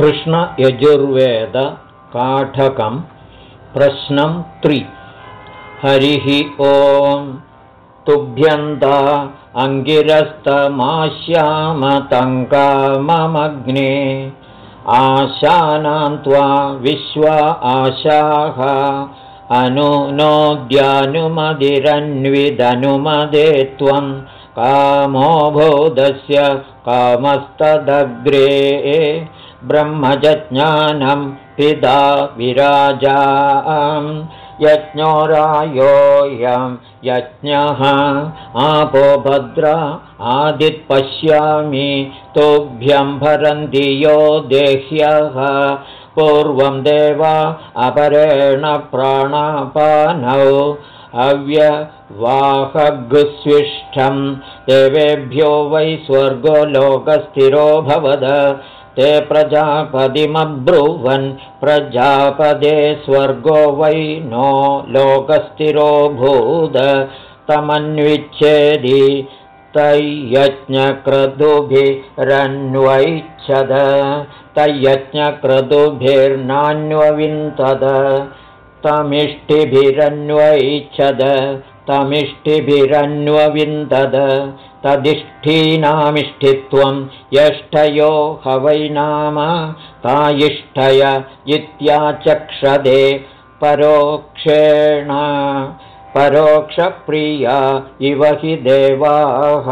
कृष्णयजुर्वेदकाठकं प्रश्नं त्रि। हरिः ॐ तुभ्यन्ता अङ्गिरस्तमाश्यामतङ्काममग्ने आशानां त्वा विश्वा आशाः। अनुनोद्यानुमदिरन्विदनुमदे त्वं कामोऽबोधस्य कामस्तदग्रे ब्रह्मजज्ञानं पिता विराजा यज्ञो रायोऽयं यज्ञः। आपो भद्रा आदित्पश्यामि तोभ्यं भरन्ति यो देह्यः। पूर्वं देवा अपरेण प्राणापानौ अव्यवाहगुस्विष्ठं। देवेभ्यो वै स्वर्गो लोकस्थिरो भवद ते प्रजापतिमब्रुवन् प्रजापदे स्वर्गो वै नो लोकस्थिरोऽभूद तमन्विच्छेदि तैयज्ञक्रतुभिरन्वैच्छद तयज्ञक्रतुभिर्नान्वविन्तद तमिष्टिभिरन्वैच्छद तमिष्टिभिरन्वविन्दद तदिष्ठीनामिष्ठित्वं यष्ठयो ह वै नाम तायिष्ठय इत्याचक्षदे परोक्षेण परोक्षप्रिया इव हि देवाः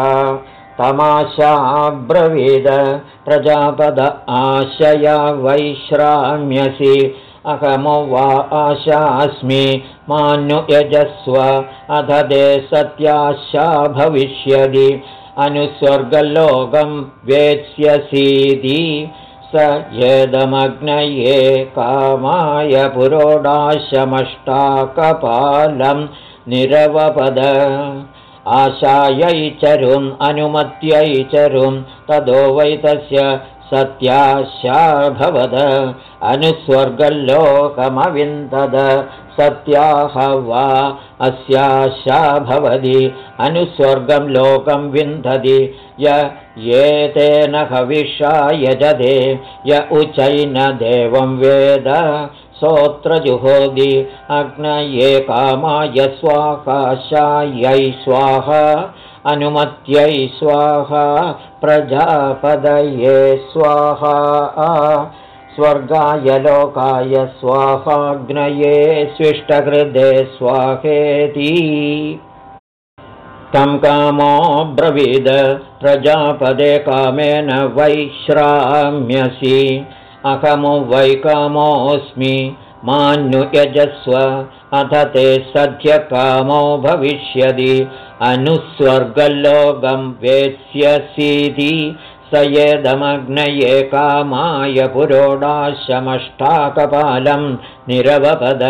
तमाशाब्रवीद प्रजापद आशया वैश्राम्यसि अहमो वा आशास्मि मान्युयजस्व अध दे सत्याशा भविष्यति। अनुस्वर्गलोकं वेत्स्यसीति स येदमग्नये कामाय पुरोडाशमष्टाकपालं निरवपद। आशायै चरुम् अनुमत्यै चरुं तदो वै तस्य सत्याशाभवद। अनुस्वर्गल्लोकमविन्दद सत्याह वा अस्याशा भवति अनुस्वर्गं लोकं विन्दति य एतेन हविषा यजदे य उचैन देवं वेद। सोऽत्रजुहोदि अग्नये कामाय स्वाकाशायै स्वाहा अनुमत्यै स्वाहा प्रजापदये स्वाहा। स्वर्गाय लोकाय स्वाहाग्नये स्विष्टहृदे स्वाहेति। तं कामो ब्रवीद प्रजापदे कामेन वैश्राम्यसि। अहमु वै कामोऽस्मि मान्युयजस्व अथ ते सद्यकामो भविष्यति अनुस्वर्गलोकं वेत्स्यसीति स येदमग्नये कामाय पुरोडाशमष्टाकपालं निरवपद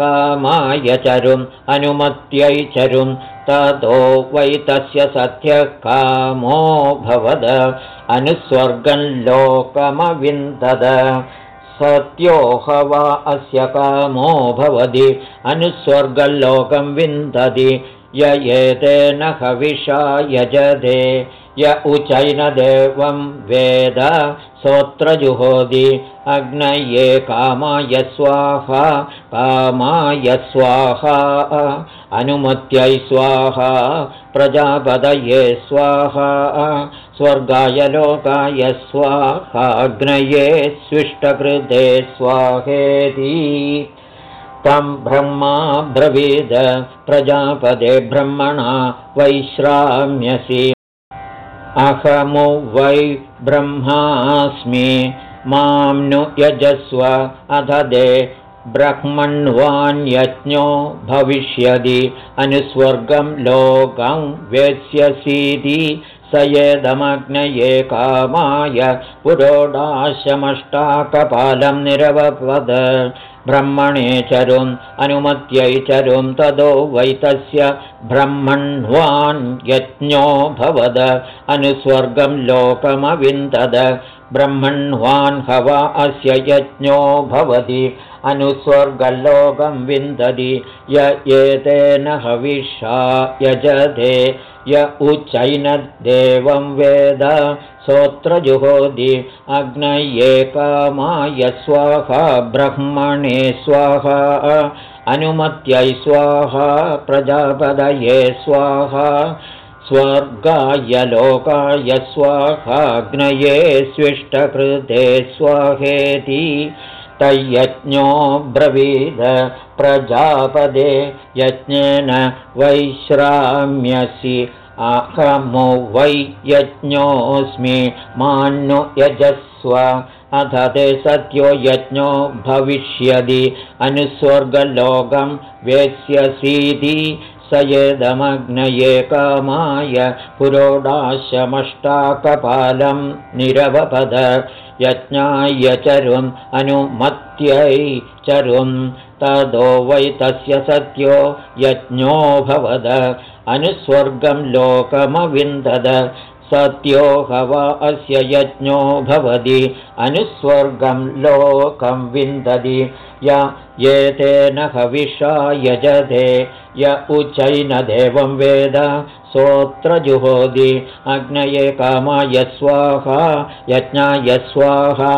कामाय चरुम् अनुमत्यै चरुं ततो वै तस्य सत्यकामो भवद अनुस्वर्गं लोकमविन्दद सत्योह वा अस्य कामो भवति अनुस्वर्गल्लोकं विन्दति य एतेन हविषा यजते। य उचैनदेवं वेद सोऽत्रजुहोदि अग्नये कामाय स्वाहा कामाय स्वाहा अनुमत्यै स्वाहा प्रजापदये स्वाहा स्वर्गाय लोकाय स्वाहाग्नये स्विष्टकृते स्वाहेति तं ब्रह्मा ब्रवीद प्रजापदे ब्रह्मणा वैश्राम्यसि। अहमु वै ब्रह्मास्मि मां नु यजस्व अध दे ब्रह्मण्वान्यज्ञो भविष्यति। अनुस्वर्गं लोकं वेत्स्यसीति स येदमग्नये कामाय पुरोडाशमष्टाकपालं निरवपद ब्रह्मणे चरुम् अनुमत्यै चरुं तदो वैतस्य ब्रह्मण्वान् यज्ञो भवद अनुस्वर्गं लोकमविन्दद। ब्रह्मण्वान् हवा अस्य यज्ञो भवति अनुस्वर्गलोकं विन्दति य एतेन हविषा यजते य उच्चैनदेवं वेद सोत्रजुहोदि अग्नये कामाय स्वाहा ब्रह्मणे स्वाहा अनुमत्यै स्वाहा प्रजापदये स्वाहा स्वर्गाय लोकाय स्वाहाग्नये स्विष्टकृते स्वाहेति तयज्ञो ब्रवीद प्रजापदे यज्ञेन वैश्राम्यसि अहमो वै यज्ञोऽस्मि मान्नु यजस्व। अथ ते सत्यो यज्ञो भविष्यति। अनुस्वर्गलोकं वेत्स्यसीति स येदमग्नये कामाय पुरोडाशमष्टाकपालं निरवपद यज्ञाय चरुम् अनुमत्यै चरुं तदो वै तस्य सत्यो यज्ञो भवद। अनुस्वर्गं लोकमविन्दद। सत्यो हवा अस्य यज्ञो भवति। अनुस्वर्गं लोकं विन्दति। य एतेन हविषा यजते। य उच्चैनदेवं वेद सोऽत्र जुहोदि अग्नये कामाय स्वाहा यज्ञाय स्वाहा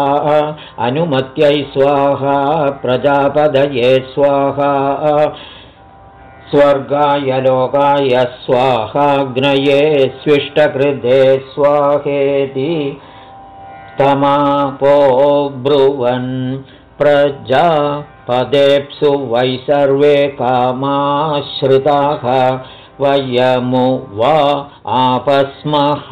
अनुमत्यै स्वाहा प्रजापदये स्वाहा स्वर्गाय लोकाय स्वाहाग्नये स्विष्टकृते स्वाहेति। तमापो ब्रुवन् प्रजापदेप्सु वै सर्वे कामाश्रिताः वयमु वा आपस्मः।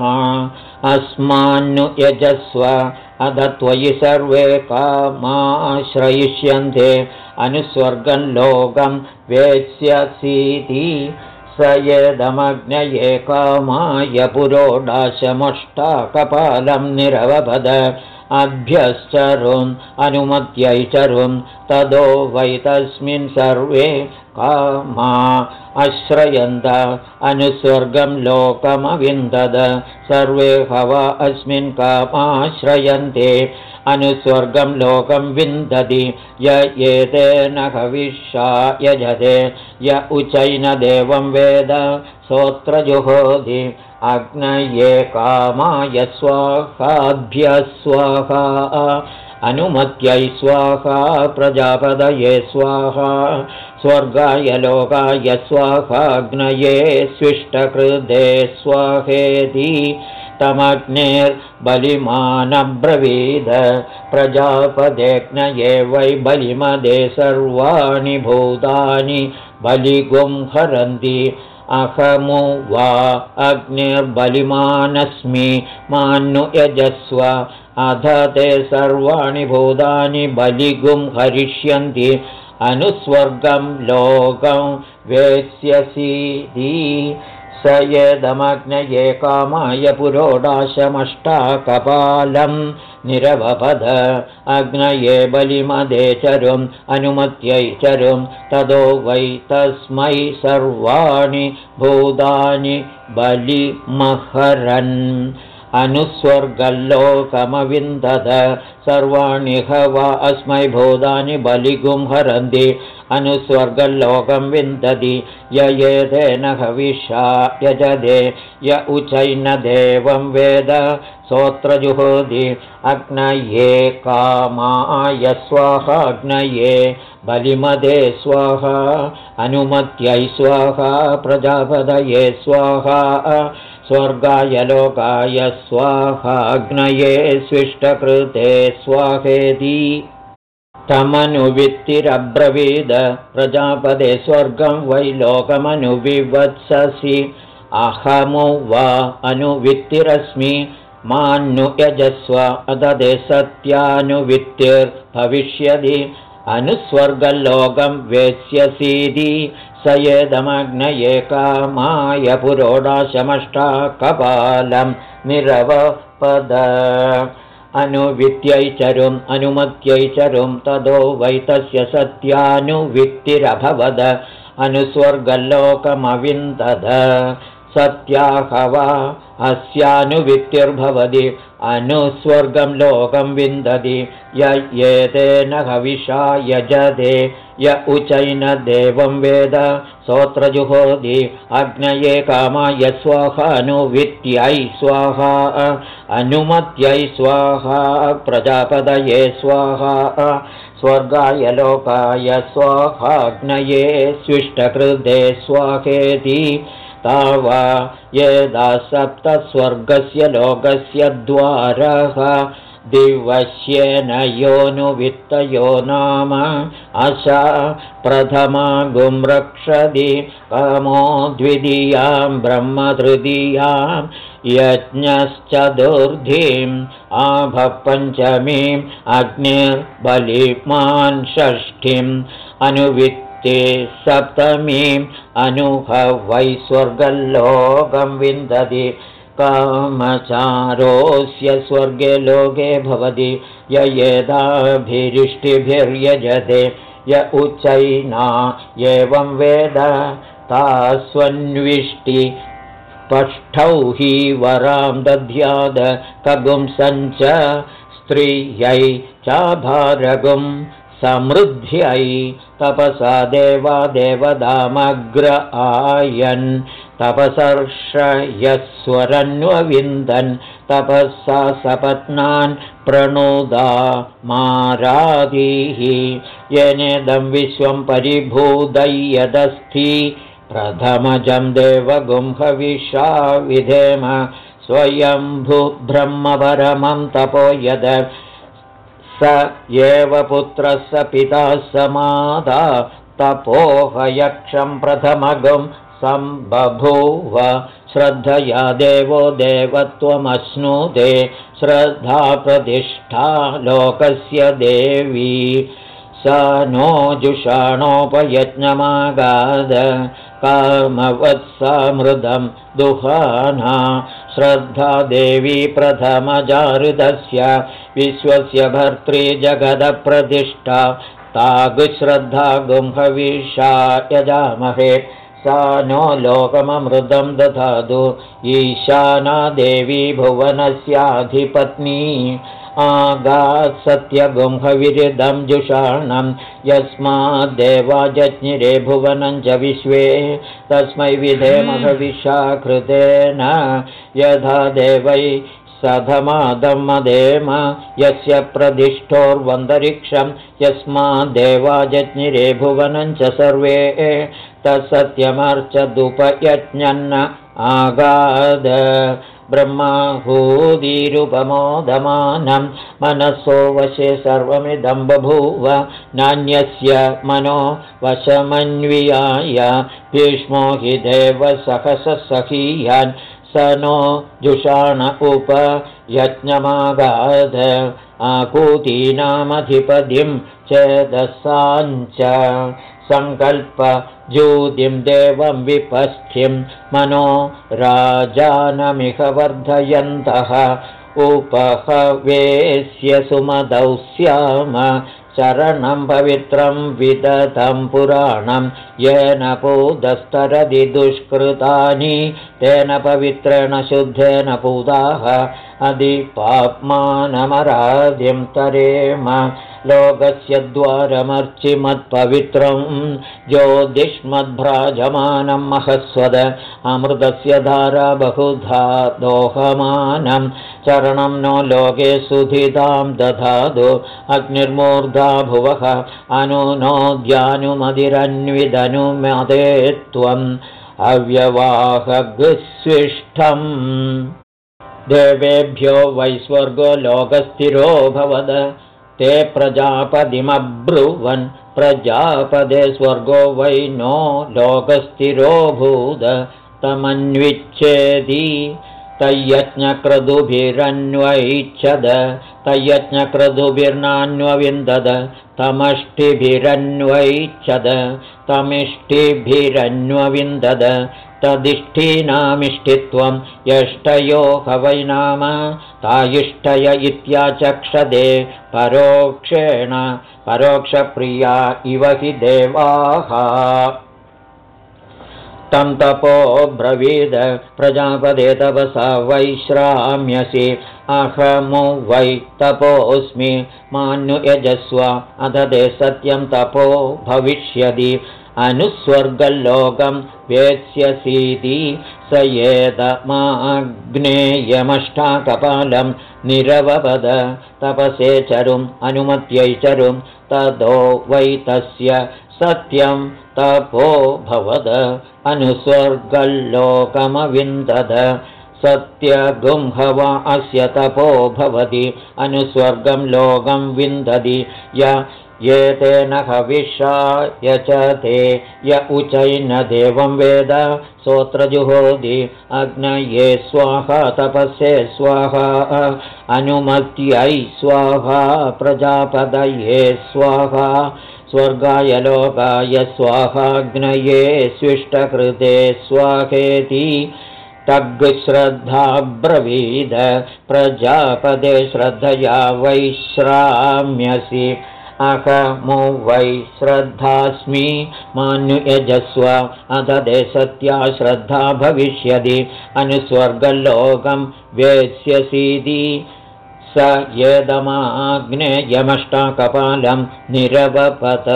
अस्मान्नु यजस्व अध त्वयि सर्वे कामाश्रयिष्यन्ते। अनुस्वर्गं लोकं वेत्स्यसीति। स यदमग्नये कामाय पुरोडाशमष्टाकपालं निरवपद अभ्यश्चरुन् अनुमत्यैचरुं तदो वै तस्मिन् सर्वे कामा अश्रयन्त अनुस्वर्गं लोकमविन्दद सर्वे हवा अस्मिन् कामाश्रयन्ते अनुस्वर्गं लोकं विन्दति य एतेन हविष्या यजते य उचैनदेवं वेद सोत्रजुहोधि अग्नये कामाय स्वाहाभ्य स्वाहा अनुमत्यै स्वाहा प्रजापदये स्वाहा स्वर्गाय लोकाय स्वाहाग्नये स्विष्टकृदे स्वाहेति तमग्नेर्बलिमानब्रवीद प्रजापदेग्नये वै बलिमदे सर्वाणि भूतानि बलिगुं हरन्ति अहमु वा अग्निर्बलिमानस्मि। मानु यजस्व। अध ते सर्वाणि भूतानि बलिगुं हरिष्यन्ति अनुस्वर्गं लोकं वेत्स्यसीति स यदमग्नये कामाय पुरोडाशमष्टाकपालं निरवपद अग्नये बलिमदे चरुम् अनुमत्यै चरुं तदो वै तस्मै सर्वाणि भूतानि बलिमहरन् अनुस्वर्गल्लोकमविन्दद सर्वाणि ह वा अस्मै भूतानि बलिगुं हरन्ति अनुस्वर्गल्लोकं विन्दति य एतेन हविषा यजदे य उचैनदेवं वेद सोत्रजुहोदि। अग्नये कामाय स्वाहाग्नये बलिमदे स्वाहा अनुमत्यै स्वाहा प्रजापदये स्वाहा स्वर्गाय लोकाय स्वाहाग्नये स्विष्टकृते स्वाहेति तमनुवित्तिरब्रवीद प्रजापदे स्वर्गं वै लोकमनुविवत्ससि। अहमु वा अनुवित्तिरस्मि मान्नु यजस्व अददे सत्यानुवित्तिर्भविष्यति अनुस्वर्गलोकं वेत्स्यसीति स येदमग्नये कामाय पुरोडाशमष्टाकपालं निरवपद अनुवित्यैचरुम् अनुमत्यैचरुं तदो वैतस्य सत्यानुवित्तिरभवद। अनुस्वर्गलोकमविन्दद सत्याहवा अस्यानुवित्तिर्भवति। अनुस्वर्गं लोकं विन्दति। य एतेन हविषा यजते। य उचैन देवं वेद। सोत्रजुहोदि। अग्नये कामाय स्वाहा अनुवित्यै स्वाहा अनुमत्यै स्वाहा प्रजापदये स्वाहा स्वर्गाय लोकाय स्वाहाग्नये स्विष्टकृते स्वाहेति तावा यदा सप्तस्वर्गस्य लोकस्य द्वारः दिवश्येन योनुवित्तयो नाम अशा प्रथमा गुंरक्षति कामो द्वितीयां ब्रह्मतृतीयां यज्ञश्चतुर्धीम् आभपञ्चमीम् अग्निर्बलिमान् षष्ठीम् अनुवित् ते सप्तमीम् अनुहवै स्वर्गलोकं विन्दति कामचारोऽस्य स्वर्गे लोके भवति य यदाभिरिष्टिभिर्यजते य उच्चैना एवं वेद तास्वन्विष्टि। पष्ठौ हि वरां दध्याद कगुंसञ्च स्त्रियै चाभारगुं समृद्ध्यै तपसा देवा देवदामग्र आयन्। तपसर्षयस्वरन्वविन्दन्। तपःसा सपत्नान् प्रणोदा मारादीः येनेदं विश्वं परिभूतयदस्थि प्रथमजं देवगुंहविषा विधेम स्वयम्भुब्रह्मपरमं तपो यद स एव पुत्रः स पिता समादा तपोहयक्षं प्रथमगं सम्बभूव। श्रद्धया देवो देवत्वमश्नुते श्रद्धा प्रतिष्ठा लोकस्य देवी। स नो जुषाणोपयज्ञमागाद कामवत्सामृदं दुहाना। श्रद्धा देवी प्रथमजारुदस्य विश्वस्य भर्तृ जगदप्रतिष्ठा तागुश्रद्धा गुंहविषा यजामहे। सा नो लोकममृतं दधातु। ईशाना देवी भुवनस्याधिपत्नी। आगात्सत्यगुंहविरिदं जुषाणं। यस्माद्देवाजज्ञिरे भुवनं च विश्वे। तस्मै विधेमहविषा कृतेन यथा देवै सधमादं मदेम यस्य प्रदिष्टोर्वन्तरिक्षं यस्माद्देवाजज्ञिरे भुवनं च सर्वे तत्सत्यमर्चदुपयज्ञन्न आगाद ब्रह्माहूदिरुपमोदमानं मनसो वशे सर्वमिदं बभूव नान्यस्य मनो वशमन्वियाय भीष्मो हि देवसहससखीयान् स नो जुषाण उप यज्ञमागाध आकूतीनामधिपतिं चेदसाञ्च सङ्कल्प ज्योतिं देवं विपस्थ्यं मनो राजानमिह वर्धयन्तः उपहवेस्य सुमदौ स्याम चरणं पवित्रं विदधं पुराणं येन पूदस्तरदि दुष्कृतानि तेन पवित्रेण शुद्धेन पूदाः अधिपाप्मानमराधिं तरेम लोकस्य द्वारमर्चिमत्पवित्रं ज्योतिष्मद्भ्राजमानं महस्वद अमृतस्य धारा बहुधा दोहमानं चरणं नो लोके सुधितां दधातु अग्निर्मूर्धा भुवः अनु त्वम् अव्यवाहगस्विष्ठम् देवेभ्यो वैस्वर्गो लोकस्थिरो भवद ते प्रजापदिमब्रुवन् प्रजापदे स्वर्गो वै नो लोकस्थिरोऽभूद तमन्विच्छेदि तय्यज्ञक्रतुभिरन्वैच्छद तय्यज्ञक्रतुभिर्नान्वविन्दद तमष्टिभिरन्वैच्छद तमिष्टिभिरन्वविन्दद तदिष्ठीनामिष्टित्वं यष्टयो हवै नाम तायुष्टय इत्याचक्षदे परोक्षेण परोक्षप्रिया इव हि देवाः। तं तपो ब्रवीद प्रजापदे तपसा वैश्राम्यसि अहमु वै तपोऽस्मि मान्युयजस्व अध ते सत्यं तपो भविष्यति अनुस्वर्गल्लोकं वेत्स्यसीति स येदमाग्नेयमष्टाकपालं निरवपद तपसे चरुम् अनुमत्यै चरुं तदो वै तस्य सत्यं तपो भवद अनुस्वर्गल्लोकमविन्दद सत्यगुंहवा अस्य तपो भवति अनुस्वर्गं लोकं विन्दति य ये तेन हविषा यचते य उचैन देवं वेद सोत्रजुहोदि अग्नये स्वाहा तपस्ये स्वाहा अनुमत्यै स्वाहा प्रजापदये स्वाहा स्वर्गाय लोकाय स्वाहाग्नये स्विष्टकृते स्वाहेति तग्श्रद्धा ब्रवीद प्रजापदे श्रद्धया वैश्राम्यसि अहमु वै श्रद्धास्मि मान्युयजस्व अध दे सत्या श्रद्धा भविष्यति अनुस्वर्गलोकं वेत्स्यसीति। स येदमाग्नेयमष्टाकपालं निरवपत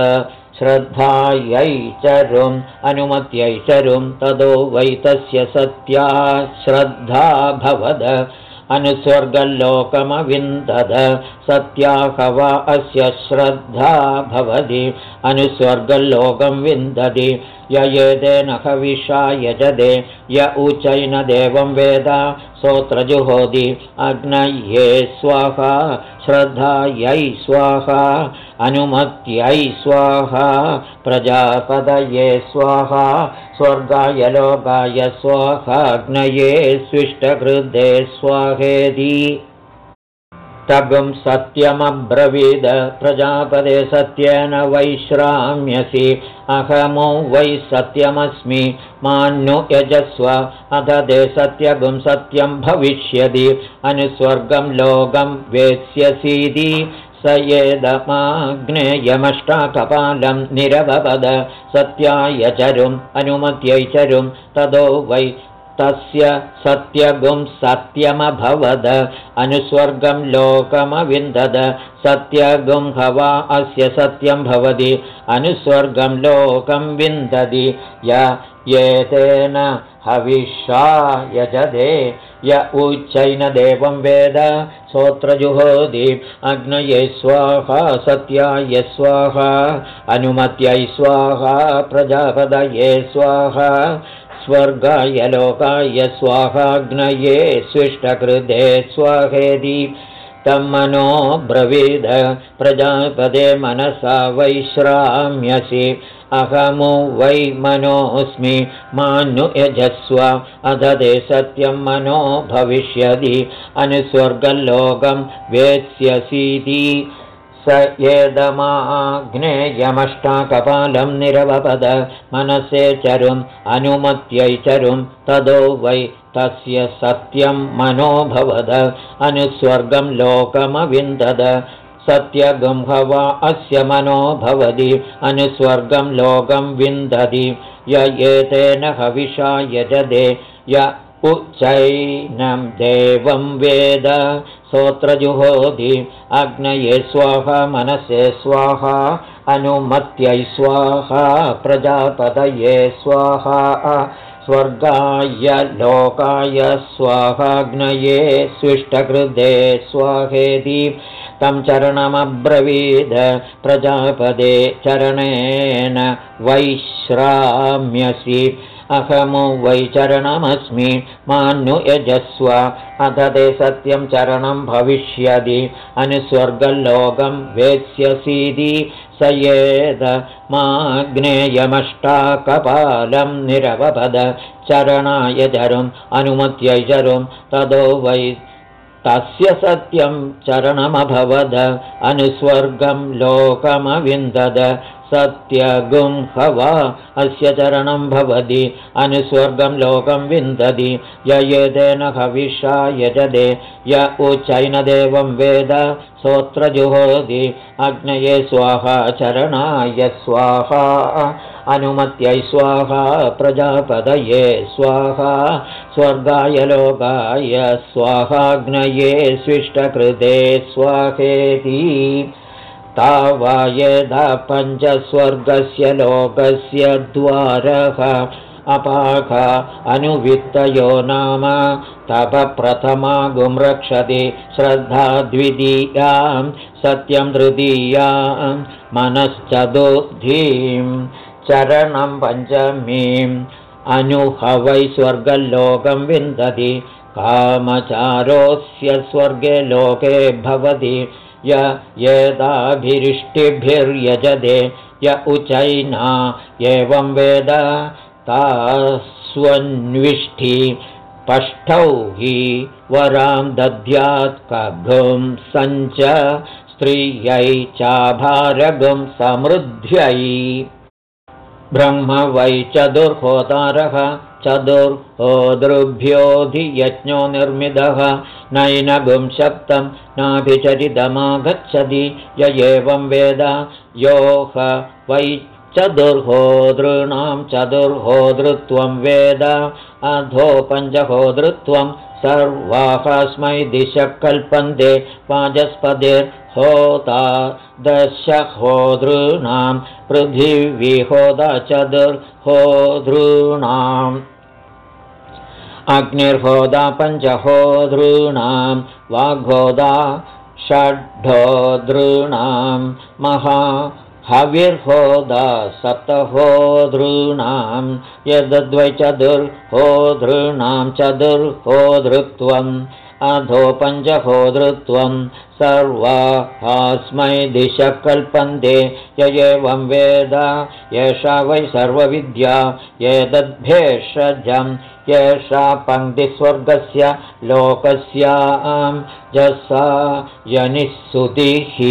श्रद्धायै चरुम् अनुमत्यै चरुं तदो वै तस्य सत्या श्रद्धा भवद अनुस्वर्गल्लोकमविन्दद सत्याह वा अस्य श्रद्धा भवति। अनुस्वर्गल्लोकं विन्दति य येदेन हविषा यजदे य ऊचैन देवं वेद सोत्रजुहोदि अग्नये स्वाहा श्रद्धायै स्वाहा अनुमत्यै स्वाहा प्रजापदये स्वाहा स्वर्गाय लोकाय स्वाहाग्नये स्विष्टकृदे स्वाहेति तगुं सत्यमब्रवीद प्रजापदे सत्येन वैश्राम्यसि। अहमो वै सत्यमस्मि। मान्नु यजस्व। अथ ते सत्यगुं सत्यं भविष्यति। अनुस्वर्गं लोकं वेत्स्यसीति। स येदमाग्नेयमष्टाकपालं निरवपद। सत्याय चरुम् अनुमत्यै चरुं तदो वै तस्य सत्यगुं सत्यमभवद अनुस्वर्गं लोकमविन्दद सत्यगुं हवा अस्य सत्यं भवति अनुस्वर्गं लोकं विन्दति य एतेन हविषा यजदे य उच्चैनदेवं वेद सोत्रजुहोदि अग्नये स्वाहा सत्याय स्वाहा अनुमत्यै स्वाहा प्रजापदये स्वाहा स्वर्गाय लोकाय स्वाहाग्नये स्विष्टकृते स्वाहेति तं मनो ब्रवीद प्रजापदे मनसा वैश्राम्यसि। अहमु वै मनोऽस्मि मानु यजस्व। अधदे सत्यं मनो भविष्यति। अनुस्वर्गल्लोकं वेत्स्यसीति स येदमाग्नेयमष्टाकपालं निरवपद मनसे चरुम् अनुमत्यै चरुं तदो वै तस्य सत्यं मनोभवद अनुस्वर्गं लोकमविन्दद सत्यगुंहवा अस्य मनो भवति अनुस्वर्गं लोकं विन्दति य एतेन हविषा यजदे य उच्चैनं देवं वेद सोत्रजुहोति अग्नये स्वाहा मनसे स्वाहा अनुमत्यै स्वाहा प्रजापतये स्वाहा स्वर्गाय लोकाय स्वाहाग्नये स्विष्टकृदे स्वाहेति तं चरणमब्रवीद प्रजापदे चरणेन वैश्राम्यसि अहमु वैचरणमस्मि मानु यजस्व। अथ ते सत्यं चरणं भविष्यति अनुस्वर्गल्लोकं वेत्स्यसीति स येद माग्नेयमष्टाकपालं निरवपद चरणाय चरुम् अनुमत्यै चरुं तदो वै तस्य सत्यं चरणमभवद अनुस्वर्गं लोकमविन्दद सत्यगुं हवा अस्य चरणं भवति अनुस्वर्गं लोकं विन्दति। य एतेन हविषा यजदे य उच्चैनदेवं वेद सोत्रजुहोति। अग्नये स्वाहा चरणाय स्वाहा अनुमत्यै स्वाहा प्रजापदये स्वाहा। स्वर्गाय लोकाय स्वाहाग्नये स्विष्टकृते स्वाहेति तावा यदा पञ्चस्वर्गस्य लोकस्य द्वारः अपाक अनुवित्तयो नाम तपप्रथमा गुंरक्षति श्रद्धा द्वितीयां सत्यं तृतीयां मनश्चतुर्धीं चरणं पञ्चमीम् अनुहवै स्वर्गलोकं विन्दति कामचारोऽस्य स्वर्गे लोके भवति य यदाभिरिष्टिभिर्यजदे य उचैना एवं वेद तास्वन्विष्ठि पष्ठौ हि वरां दद्यात् कभुं सञ्च स्त्रियै चाभारगुं समृद्ध्यै ब्रह्म वै चतुर्होतारः चतुर्होदृभ्योऽधियज्ञो निर्मितः। नैनगुं शब्दं नाभिचरितमागच्छति य एवं वेद। योः वै चतुर्होदॄणां चतुर्होदृत्वं वेद। अधो पञ्चहोदृत्वं सर्वाहास्मै दिशः कल्पन्ते वाचस्पतिर्होता दशहोदॄणां पृथिवीहोदा चतुर्होदॄणाम् अग्निर्होदा पञ्चहोदॄणां वाग्होदा षड्ढोदॄणां महा हविर्होदा सप्तहोदॄणां यद्वै चतुर्होदॄणां चतुर्होदृत्वम् अधो पञ्चहोदृत्वं सर्वास्मै दिशः कल्पन्ते य एवं वेद एषा वै सर्वविद्या एतद्भेषजं एषा पङ्क्तिस्वर्गस्य लोकस्यां जसा यनिःसुतिः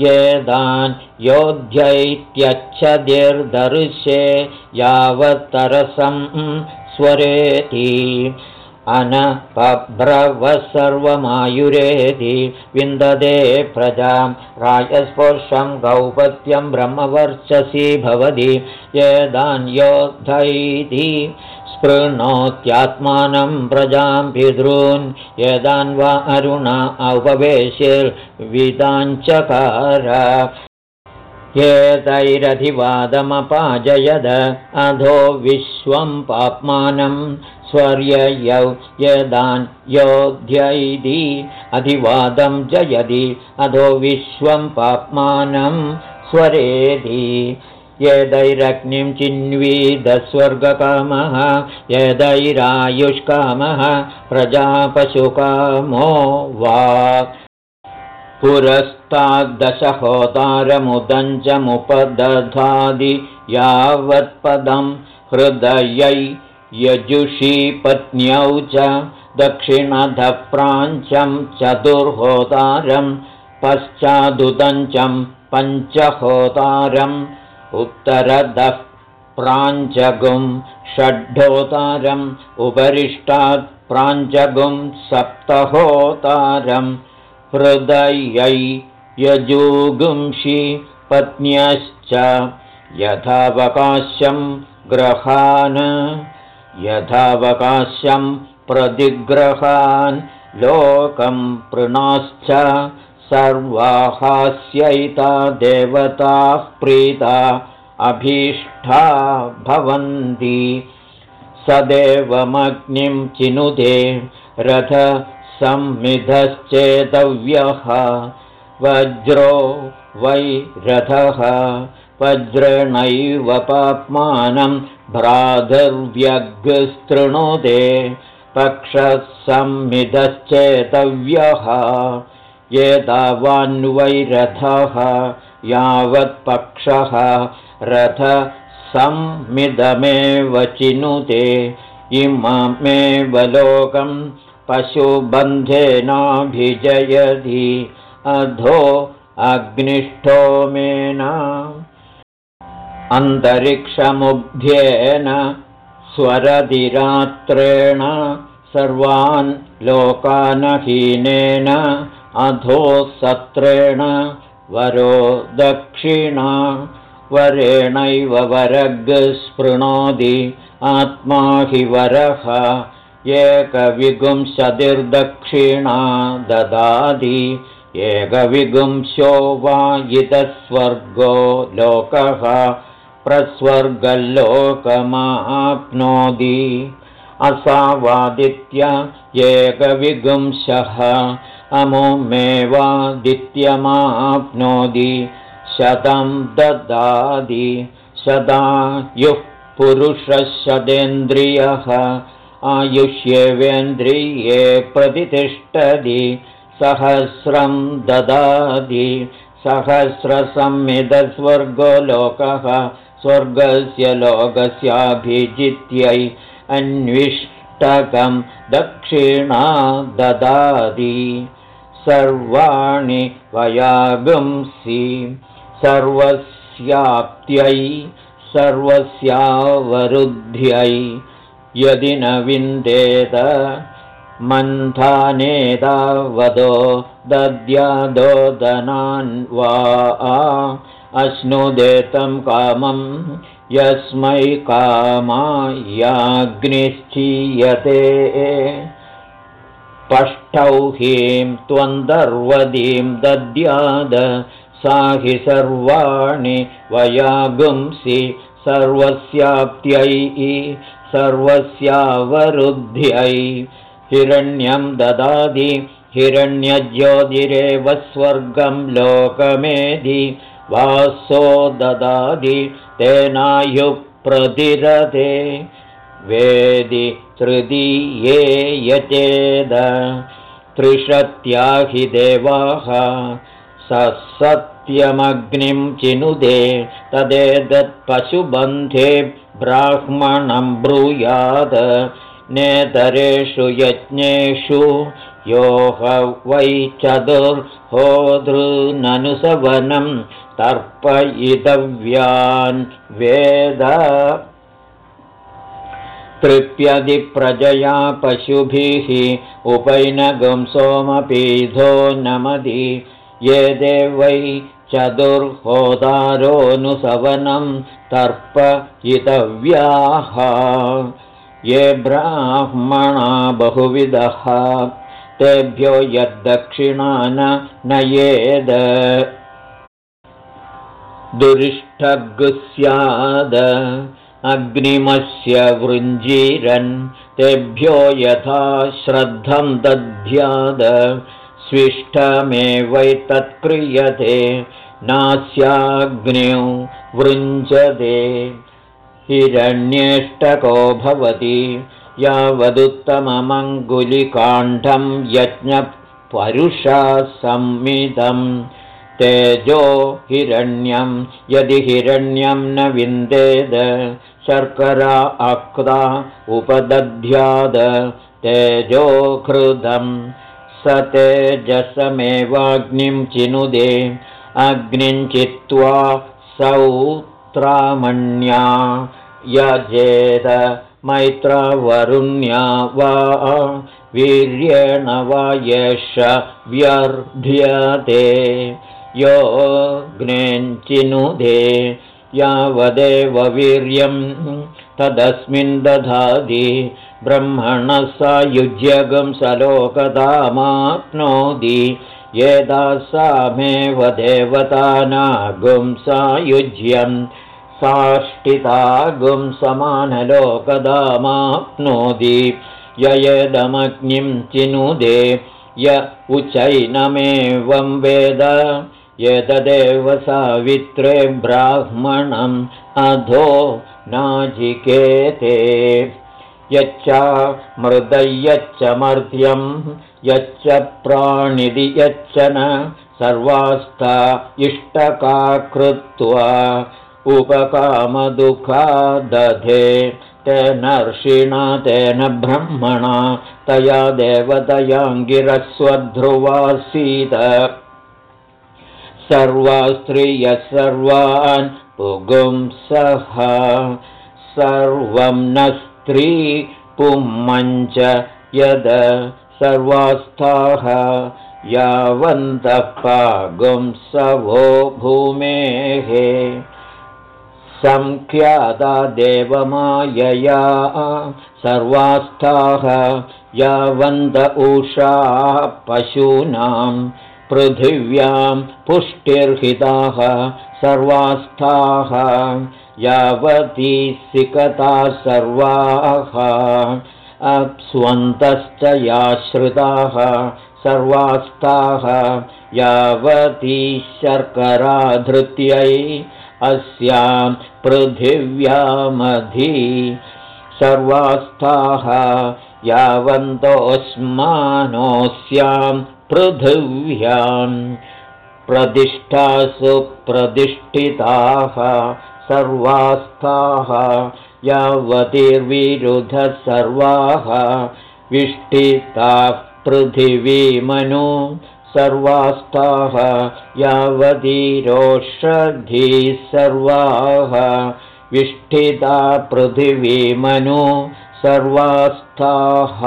येदान् योध्यैत्यच्छदिर्दर्शे यावत्तरसं स्वरेति अनपभ्रवः सर्वमायुरेति विन्ददे प्रजां राजस्पर्शं गौपत्यं ब्रह्मवर्चसी भवति येदान्योद्धैति स्पृणोत्यात्मानं प्रजां पितॄन् यदान् वा अरुणा उपवेशिर्विदाञ्चकार एतैरधिवादमपाजयद अधो विश्वं पाप्मानं स्वर्ययौ यदान् योध्यैति अधिवादं जयति अधो विश्वं पाप्मानं स्वरेधि। यदैरग्निं चिन्वीदस्वर्गकामः यदैरायुष्कामः। प्रजापशुकामो वा। पुरस्ताद्दशहोतारमुदञ्चमुपदधादि यावत्पदं हृदयै यजुषी पत्न्यौ च दक्षिणधप्राञ्चं चतुर्होतारं पश्चादुदञ्चं पञ्चहोतारम् उत्तरदः प्राञ्जगुं षड्ढोतारम् उपरिष्टात् प्राञ्जगुं सप्तहोतारम् हृदयै यजूगुंषि पत्न्यश्च यथावकाशं ग्रहान् यथावकाशं प्रतिग्रहान् लोकं पृणाश्च सर्वाहास्यैता देवताः प्रीता अभीष्टा भवन्ति। सदेवमग्निं चिनुते रथ संमिधश्चेतव्यः। वज्रो वै रथः वज्रणैव पाप्मानं भ्रातर्व्यग्स्तृणुते पक्षः संमिधश्चेतव्यः एतावान्वैरथः यावत्पक्षः रथ संमिदमेव चिनुते। इममेव लोकं पशुबन्धेनाभिजयति अधो अग्निष्ठोमेन अन्तरिक्षमुग्ध्येन स्वरधिरात्रेण सर्वान् लोकानहीनेन अधो सत्रेण वरो दक्षिणा वरेणैव वरग्स्पृणोति आत्मा हि वरः एकविगुंशतिर्दक्षिणा ददाति एकविगुंशो वा इतस्वर्गो लोकः प्रस्वर्गल्लोकमाप्नोति असावादित्य एकविगुंशः अमुमेवादित्यमाप्नोति। शतं ददाति शदायुः पुरुषशतेन्द्रियः आयुष्येवेन्द्रिये प्रतिष्ठति। सहस्रं ददाति सहस्रसंमिदस्वर्गो लोकः स्वर्गस्य लोकस्याभिजित्यै अन्विष्टकं दक्षिणा ददाति। सर्वाणि वयागुंसि सर्वस्याप्त्यै सर्वस्यावरुद्ध्यै। यदि न विन्देत मन्थानेतावदो दद्यादोदनान् वा अश्नुदेतं कामं यस्मै कामायाग्निश्चीयते। पष्टौ हीं त्वन्दर्वदीं दद्याद सा हि सर्वाणि वयागुंसि सर्वस्याप्त्यै सर्वस्यावरुद्ध्यै हिरण्यं ददाति हिरण्यज्योतिरेव स्वर्गं लोकमेधि वासो ददाति तेनायुप्रतिरते। वेदि तृतीये यचेद त्रिशत्या हि देवाः स सत्यमग्निं चिनुदे तदेतत्पशुबन्धे ब्राह्मणं ब्रूयाद नेतरेषु यज्ञेषु यो ह वै चतुर्होदृननुसवनं तर्पयितव्यान् वेद। तृप्यधिप्रजया पशुभिः उपैनगं सोमपीधो नमदि। ये देवै चतुर्होदारोऽनुसवनं तर्पयितव्याः ये ब्राह्मणा बहुविधः। तेभ्यो यद्दक्षिणा न येद। स्याद अग्निमस्य वृञ्जीरन्। तेभ्यो यथा श्रद्धं दध्याद। स्विष्टमेवैतत्क्रियते। नास्याग्न्यौ वृञ्जते हिरण्येष्टको भवति। यावदुत्तममङ्गुलिकाण्ठं यज्ञपरुषा संमिदम् तेजो हिरण्यं यदि हिरण्यं न विन्देद शर्करा अक्ता उपदध्याद। तेजो स तेजसमेवाग्निं चिनुदे। अग्निं चित्वा सौत्रामण्या यजेद मैत्रावरुण्या वा वीर्येण वा एष व्यर्ध्यते। योऽग्नेञ्चिनुदे यावदेव वीर्यं तदस्मिन् दधाति। ब्रह्मणः सायुज्यगं सलोकतामाप्नोति येदासामेव देवतानागुं सायुज्यं साष्टितागुं समानलोकदामाप्नोति ययदमग्निं चिनुदे य उचैनमेवं वेद। एतदेव सावित्रे ब्राह्मणम् अधो नाजिकेते। यच्च मृदयच्च मर्त्यं यच्च प्राणिदि यच्च न सर्वास्था इष्टका कृत्वा उपकामदुःखा दधे तेन ऋषिणा तेन ब्रह्मणा तया देवतयाङ्गिरस्वध्रुवासीत्। सर्वा स्त्रियः सर्वान् पुगुंसः सर्वं न स्त्री पुम्मञ्च यद सर्वास्थाः यावन्तः पागुंसवो भूमेः। सङ्ख्याता देवमायया सर्वास्थाः यावन्त उषा पशूनां पृथिव्यां पुष्टिर्हिताः सर्वास्थाः यावती सिकता सर्वाः अप्स्वन्तश्च याश्रिताः सर्वास्ताः यावती शर्कराधृत्यै अस्यां पृथिव्यामधि सर्वास्थाः यावन्तोऽस्मानोऽस्यां पृथिव्यां प्रतिष्ठासु प्रतिष्ठिताः सर्वास्थाः यावतिर्विरुधः सर्वाः विष्ठिताः पृथिवीमनु सर्वास्ताः यावतीरोषधीः सर्वाः विष्ठिता पृथिवीमनु सर्वास्थाः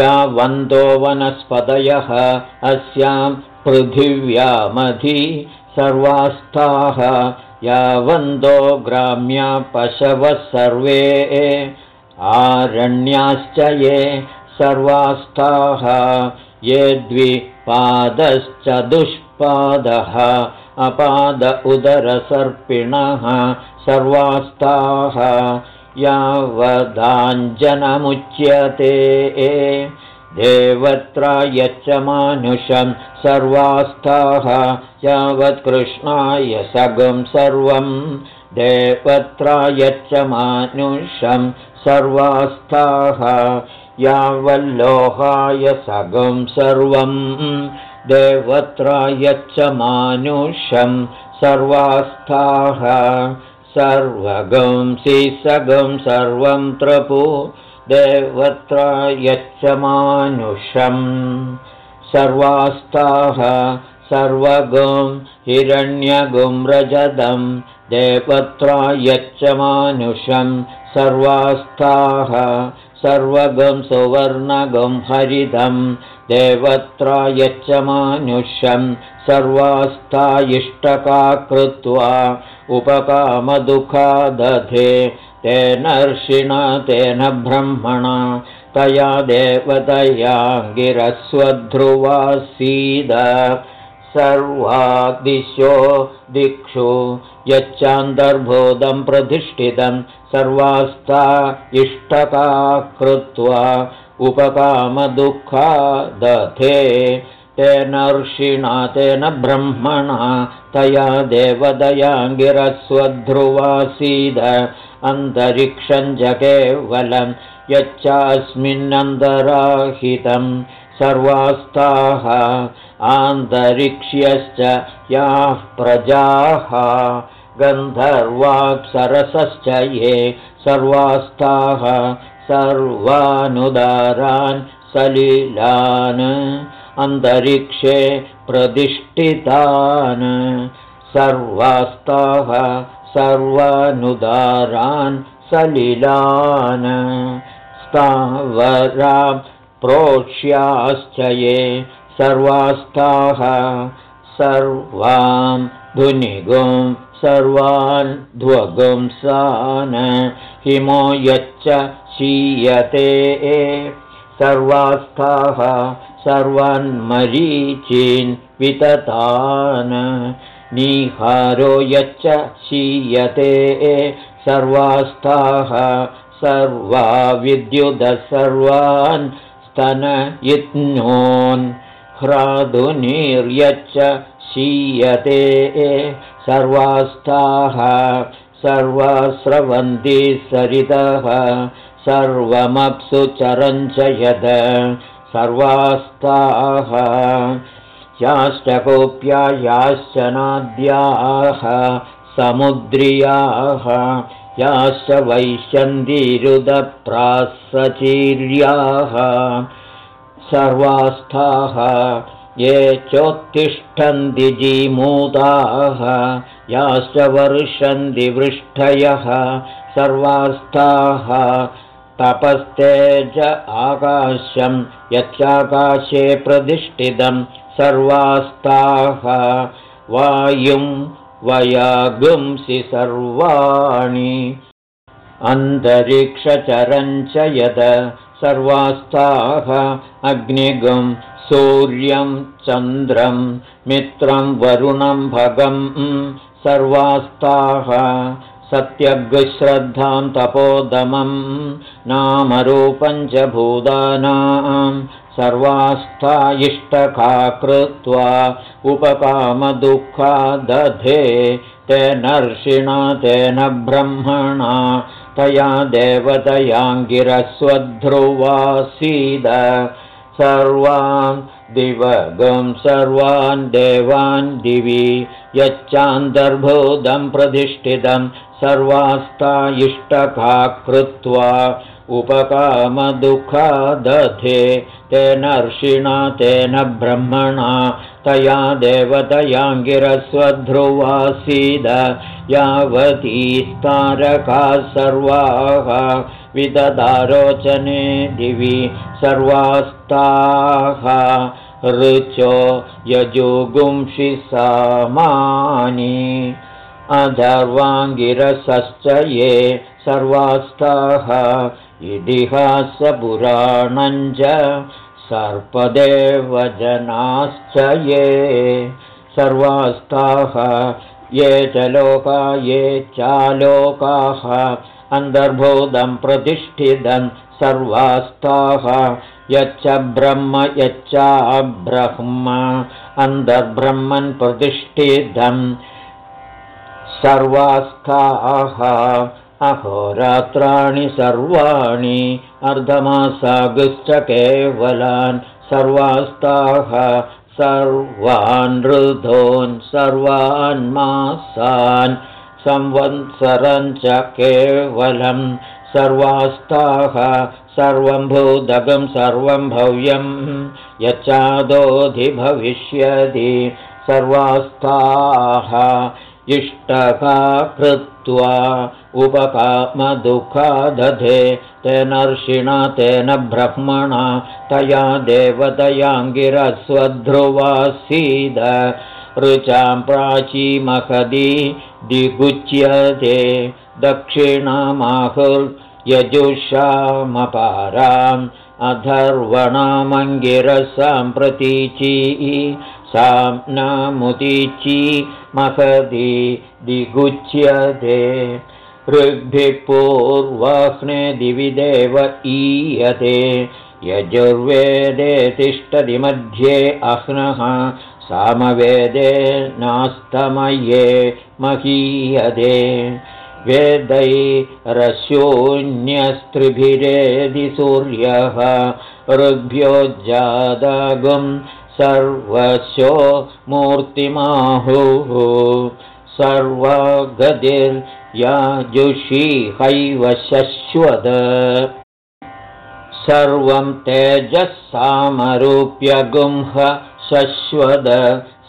यावन्तो वनस्पतयः अस्यां पृथिव्यामधि सर्वास्थाः यावन्तो ग्राम्या पशवः सर्वे आरण्याश्च ये सर्वास्थाः ये द्विपादश्चतुष्पादः अपाद उदरसर्पिणः सर्वास्ताः यावदाञ्जनमुच्यते देवत्रा यच्च मानुषं सर्वास्थाः यावत्कृष्णाय सगं सर्वं। देवत्रा यच्च मानुषं सर्वास्थाः यावल्लोहाय सगं सर्वं। देवत्रा यच्च मानुषं सर्वास्थाः सर्वगंसि सगं सर्वं त्रपु देवत्रा यच्च मानुषम् सर्वास्ताः सर्वगं हिरण्यगुं रजदं देवत्रा यच्च मानुषं सर्वास्ताः सर्वगं सुवर्णगं हरिदं देवत्रा सर्वास्था इष्टका कृत्वा उपकामदुःखा दधे तेनर्षिण तेन ब्रह्मणा तया देवतया गिरस्वध्रुवासीद सर्वादिशो दिक्षु यच्चान्तर्बोधं प्रतिष्ठितं सर्वास्ता इष्टका कृत्वा उपकामदुःखा दधे तेनर्षिणा तेन ब्रह्मणा तया देवदयाङ्गिरस्वध्रुवासीद अन्तरिक्षं च केवलं यच्चास्मिन्नन्तराहितं सर्वास्ताः आन्तरिक्ष्यश्च याः प्रजाः गन्धर्वाप्सरसश्च ये सर्वास्ताः सर्वानुदारान् सलिलान् अन्तरिक्षे प्रतिष्ठितान् सर्वास्ताः सर्वानुदारान् सलिलान् स्थावरा प्रोक्ष्याश्च ये सर्वास्ताः सर्वां धुनिगुं सर्वान् ध्वगुंसान् हिमो यच्च शीयते सर्वास्थाः सर्वान्मरीचीन् विततान् निहारो यच्च शीयते सर्वास्थाः सर्वा विद्युदः सर्वान् स्तनयित्नोन्। ह्रादुनीर्यच्च शीयते सर्वास्थाः सर्वस्रवन्ति सरितः सर्वमप्सु चरञ्च यद सर्वास्ताः याश्च कोप्या याश्च नाद्याः समुद्रियाः याश्च वैश्यन्दिरुदप्रासचीर्याः सर्वास्थाः ये चोत्तिष्ठन्ति जीमूताः याश्च वर्षन्ति वृष्ठयः। सर्वास्थाः तपस्तेज आकाशं यच्चाकाशे प्रतिष्ठितं सर्वास्ताः वायुं वयागुंसि सर्वाणि। अन्तरिक्षचरञ्च यद सर्वास्ताः अग्निगुं सूर्यं चन्द्रं मित्रं वरुणं भगं सर्वास्ताः सत्यग्श्रद्धां तपोदमं नामरूपं च भूतानां सर्वास्था इष्टका कृत्वा उपकामदुःखा दधे तेनर्षिणा तेन ब्रह्मणा तया देवतयाङ्गिरस्वध्रुवासीद। सर्वान् दिवगं सर्वान् देवान् दिवि यच्चान्तर्भूतं प्रतिष्ठितं सर्वास्ता इष्टका कृत्वा उपकामदुःखा दधे तेनर्षिणा तेन ब्रह्मणा तया देवतयाङ्गिरस्वध्रुवासीद यावतीस्तारकाः सर्वाः विददारोचने दिवि सर्वास्ताः ऋचो यजुगुंषि सामानि अधर्वाङ्गिरसश्च ये सर्वास्ताः इतिहासपुराणञ्च सर्पदेवजनाश्च ये सर्वास्ताः ये च लोका ये चालोकाः अन्तर्भूतं प्रतिष्ठितं सर्वास्ताः यच्च ब्रह्म यच्चाब्रह्म अन्तर्ब्रह्मन् प्रतिष्ठितं सर्वास्थाः अहोरात्राणि सर्वाणि अर्धमासागुश्च केवलान् सर्वास्ताः सर्वान् ऋधोन् सर्वान् मासान् संवत्सरं च केवलं सर्वास्ताः सर्वं भूदगं सर्वं भव्यं यच्चादोधिभविष्यति सर्वास्ताः इष्टका कृत्वा उपकामदुःखा दधे तेनर्षिणा तेन ब्रह्मणा तया देवतयाङ्गिरस्वध्रुवासीद ऋचां प्राची महदी दिगुच्यते दक्षिणामाहुर्यजुषामपाराम् अधर्वणामङ्गिरसां प्रतीची साम्नामुदीची महदी दिगुच्यते। ऋग्भिः पूर्वाह्ने दिवि देव ईयते। यजुर्वेदे तिष्ठति मध्ये अह्नः सामवेदे नास्तमये महीयते। वेदैरशून्यस्त्रिभिरेधि सूर्यः ऋग्भ्योज्जादगुम् सर्वशो मूर्तिमाहुः सर्वगतिर्याजुषी हैव शश्वद। सर्वं तेजःसामरूप्यगुंह शश्वद।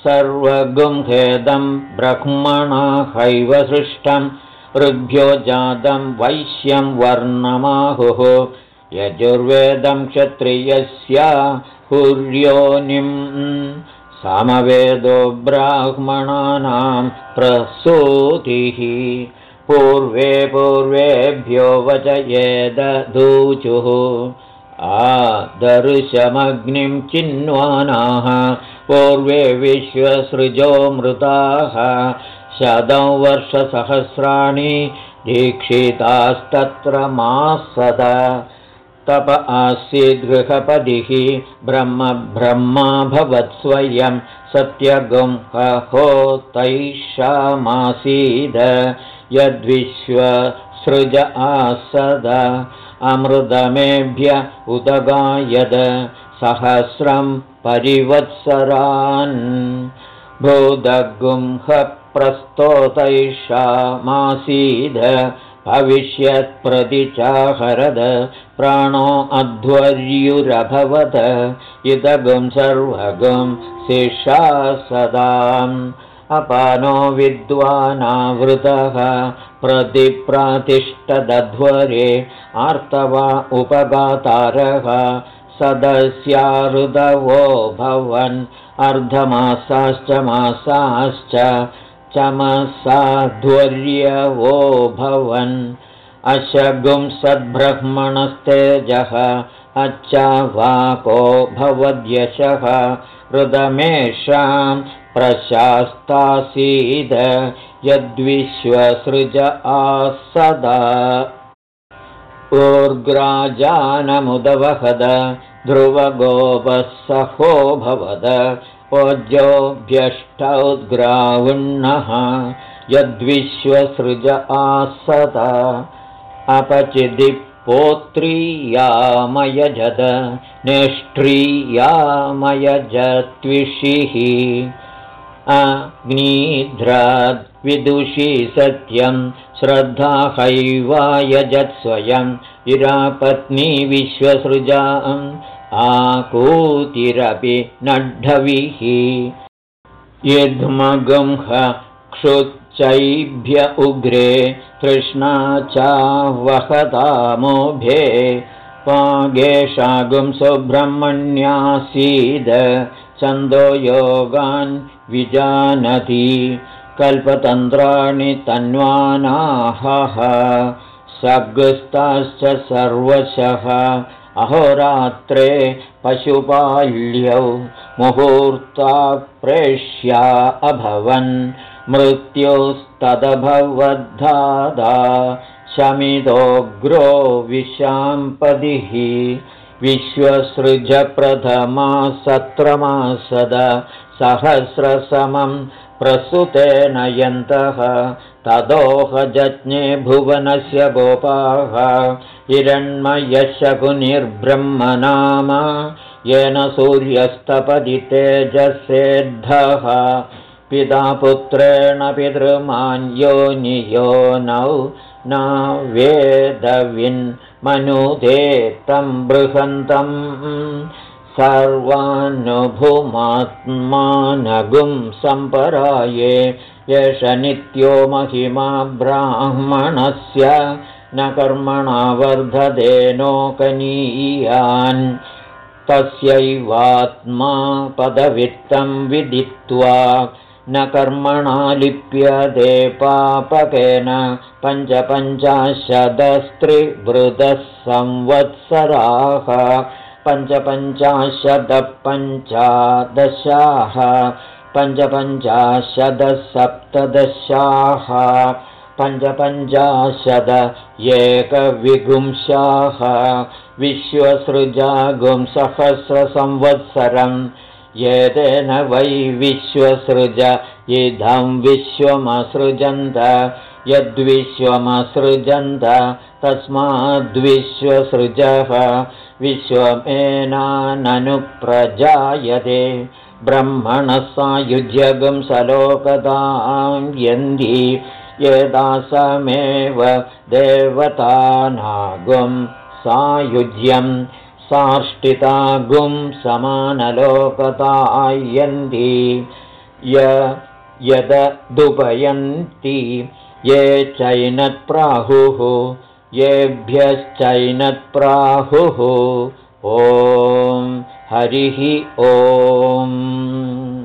सर्वगुंहेदं ब्रह्मणा हैव सृष्टं ऋग्भ्यो जातं वैश्यं वर्णमाहुः यजुर्वेदं क्षत्रियस्य हुर्योनिम् सामवेदो ब्राह्मणानां प्रसूतिः। पूर्वे पूर्वेभ्यो वचयेदधूचुः आदर्शमग्निं चिन्वानाः। पूर्वे विश्वसृजो मृताः शतं वर्षसहस्राणि दीक्षितास्तत्र मासद तप आसीद्गृहपदिः ब्रह्म ब्रह्मा भवत्स्वयं सत्यगुं हो तैषामासीद। यद्विश्वसृज आसद अमृतमेभ्य उदगायद सहस्रं परिवत्सरान्। भूदगुंह प्रस्तोतैषामासीद भविष्यत्प्रतिचाहरद प्राणो अध्वर्युरभवद इदगुं सर्वगुं शिषा सदाम् अपानो विद्वानावृतः प्रतिप्रातिष्ठदध्वरे आर्तवा उपगातारः सदस्याहृदवो भवन् अर्धमासाश्च मासाश्च चमसाध्वर्यवो भवन्। अशगुं सद्ब्रह्मणस्तेजः अच्छवाको भवद्यशः। हृदमेषां प्रशास्तासीद यद्विश्वसृज आसदा। ऊर्ग्राजानमुदवहद ध्रुवगोपः सहो भवद ओज्योऽभ्यष्टौद्ग्रावुण्णः यद्विश्वसृज आसद अपचिदिपोत्रीयामयजद नेष्ट्रीयामयजत्विषिः अग्निध्राद्विदुषी सत्यं श्रद्धा हैवायजत्स्वयम् इरापत्नी विश्वसृजाम् आकूतिरपि नड्ढविः यद्मगंह क्षुच्चैभ्य उग्रे तृष्णा चावहतामोभे। पागेशागुं सुब्रह्मण्यासीद छन्दो योगान् विजानति। कल्पतन्त्राणि तन्वानाहः। सग्स्ताश्च सर्वशः अहोरात्रे पशुपाल्यौ मुहूर्ता प्रेष्या अभवन्। मृत्युस्तदभवद्धादा शमिदोग्रो विशाम्पदिः। विश्वसृजप्रथमा सत्रमासद सहस्रसमं प्रसुतेन यन्तः तदोहजज्ञे भुवनस्य गोपाः हिरण्मयशकुनिर्ब्रह्मनाम येन सूर्यस्तपदि तेजसेद्धः पिता पुत्रेण पितृमान्योनियोनौ न वेदविन्मनुदे तं बृहन्तम् सर्वानुभुमात्मानगुं सम्पराये एष नित्यो महिमा ब्राह्मणस्य न कर्मणा वर्धदेनोकनीयान् तस्यैवात्मा पदवित्तं विदित्वा न कर्मणा लिप्यते पापकेन पञ्चपञ्चाशदस्त्रिवृतः संवत्सराः पञ्चपञ्चाशदपञ्चादशाः पञ्चपञ्चाशदसप्तदशाः पञ्चपञ्चाशद एकविगुंशाः विश्वसृजागुंसहस्रसंवत्सरम् एतेन वै विश्वसृज इदं विश्वमसृजन्त यद्विश्वमसृजन्त तस्माद्विश्वसृजः विश्वमेनाननुप्रजायते ब्रह्मणः सायुज्यगं सलोकदां यन्ति यदासमेव देवतानागुं सायुज्यं साष्टितागुं समानलोकतायन्ति यदुपयन्ति ये चैनत्प्राहुः येभ्यश्चैनत्प्राहुः ॐ हरिः ओम्।